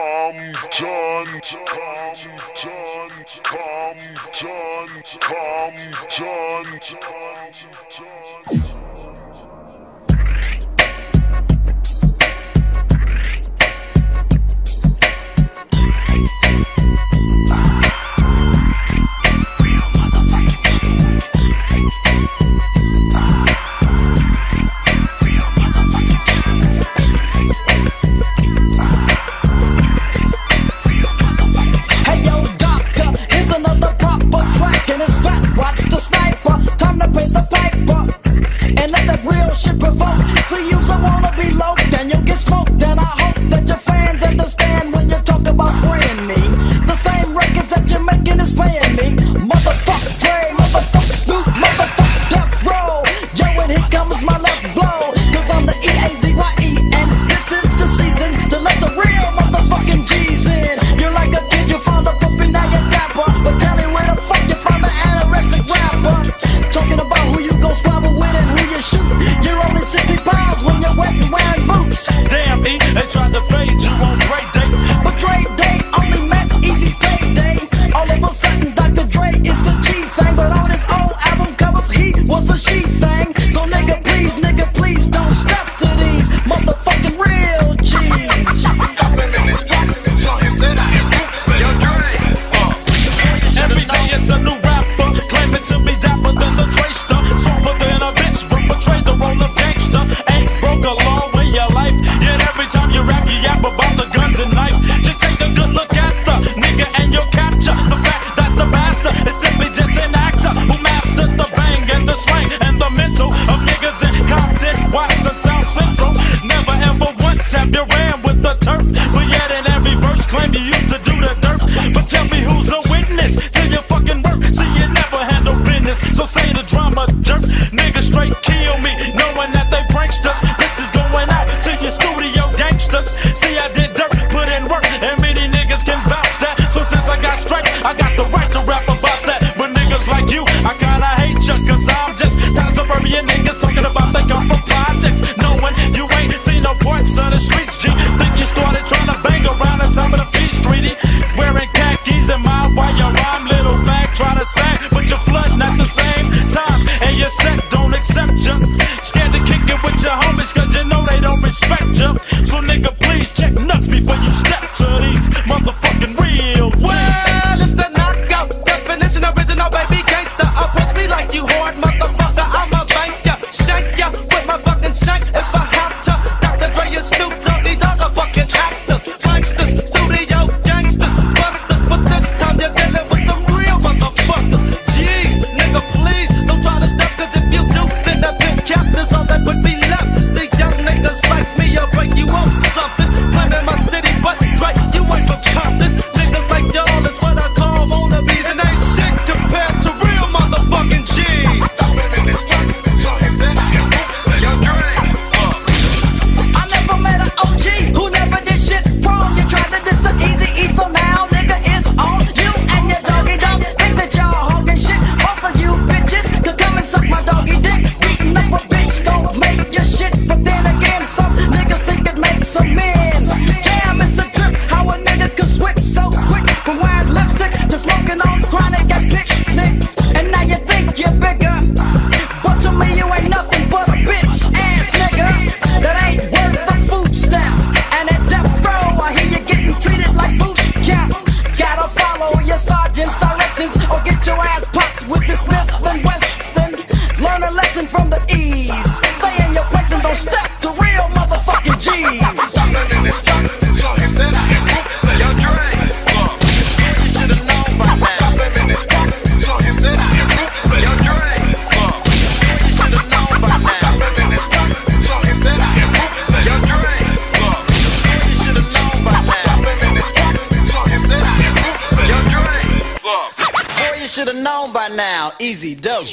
Come, come, Compton, come, Compton, come, Compton. trying fade you on Dre Day. But Dre Day only meant easy stay day. All of a sudden, Dr. Dre is the G thing, but on his own album covers, he was a she syndrome. Never ever once have your ass. bitch, cause you know they don't respect you, So nigga, please check nuts before you step to these motherfucking real Well, it's the knockout definition, original baby gangster. Approach me like you hard motherfucker. known by now. Easy dope.